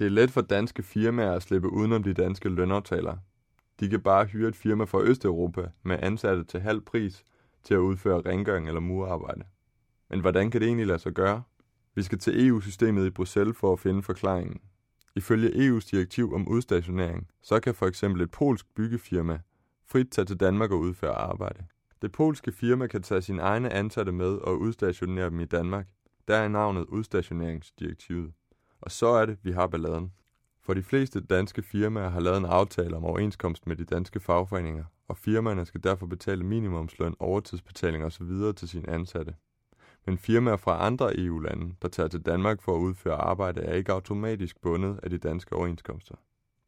Det er let for danske firmaer at slippe udenom de danske lønaftaler. De kan bare hyre et firma fra Østeuropa med ansatte til halv pris til at udføre rengøring eller murarbejde. Men hvordan kan det egentlig lade sig gøre? Vi skal til EU-systemet i Bruxelles for at finde forklaringen. Ifølge EU's direktiv om udstationering, så kan for eksempel et polsk byggefirma frit tage til Danmark og udføre arbejde. Det polske firma kan tage sine egne ansatte med og udstationere dem i Danmark. Der er navnet udstationeringsdirektivet. Og så er det, vi har balladen. For de fleste danske firmaer har lavet en aftale om overenskomst med de danske fagforeninger, og firmaerne skal derfor betale minimumsløn, overtidsbetaling osv. til sine ansatte. Men firmaer fra andre EU-lande, der tager til Danmark for at udføre arbejde, er ikke automatisk bundet af de danske overenskomster.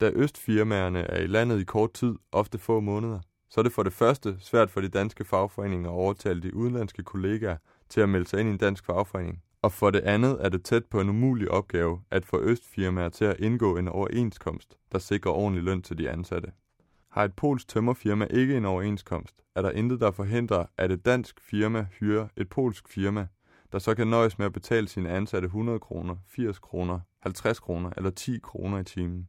Da østfirmaerne er i landet i kort tid, ofte få måneder, så er det for det første svært for de danske fagforeninger at overtale de udenlandske kollegaer til at melde sig ind i en dansk fagforening. Og for det andet er det tæt på en umulig opgave at få østfirmaer til at indgå en overenskomst, der sikrer ordentlig løn til de ansatte. Har et polsk tømmerfirma ikke en overenskomst, er der intet, der forhindrer, at et dansk firma hyrer et polsk firma, der så kan nøjes med at betale sine ansatte 100 kroner, 80 kroner, 50 kroner eller 10 kroner i timen.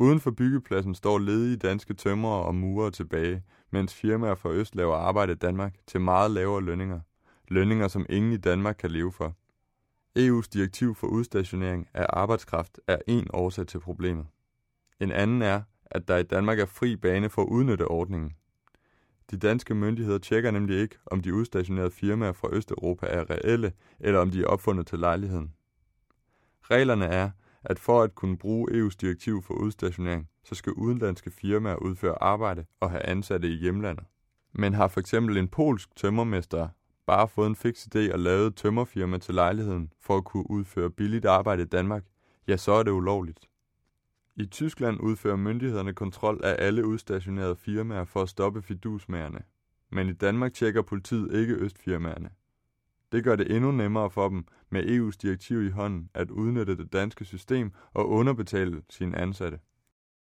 Uden for byggepladsen står ledige danske tømrere og murere tilbage, mens firmaer fra Øst laver arbejde i Danmark til meget lavere lønninger. Lønninger, som ingen i Danmark kan leve for. EU's direktiv for udstationering af arbejdskraft er en årsag til problemet. En anden er, at der i Danmark er fri bane for at udnytte ordningen. De danske myndigheder tjekker nemlig ikke, om de udstationerede firmaer fra Østeuropa er reelle, eller om de er opfundet til lejligheden. Reglerne er, at for at kunne bruge EU's direktiv for udstationering, så skal udenlandske firmaer udføre arbejde og have ansatte i hjemlandet. Men har for eksempel en polsk tømmermester bare fået en fix idé og lavet et tømmerfirma til lejligheden for at kunne udføre billigt arbejde i Danmark, ja, så er det ulovligt. I Tyskland udfører myndighederne kontrol af alle udstationerede firmaer for at stoppe fidusmagerne. Men i Danmark tjekker politiet ikke østfirmaerne. Det gør det endnu nemmere for dem med EU's direktiv i hånden at udnytte det danske system og underbetale sine ansatte.